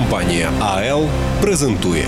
Компанія АЛ презентує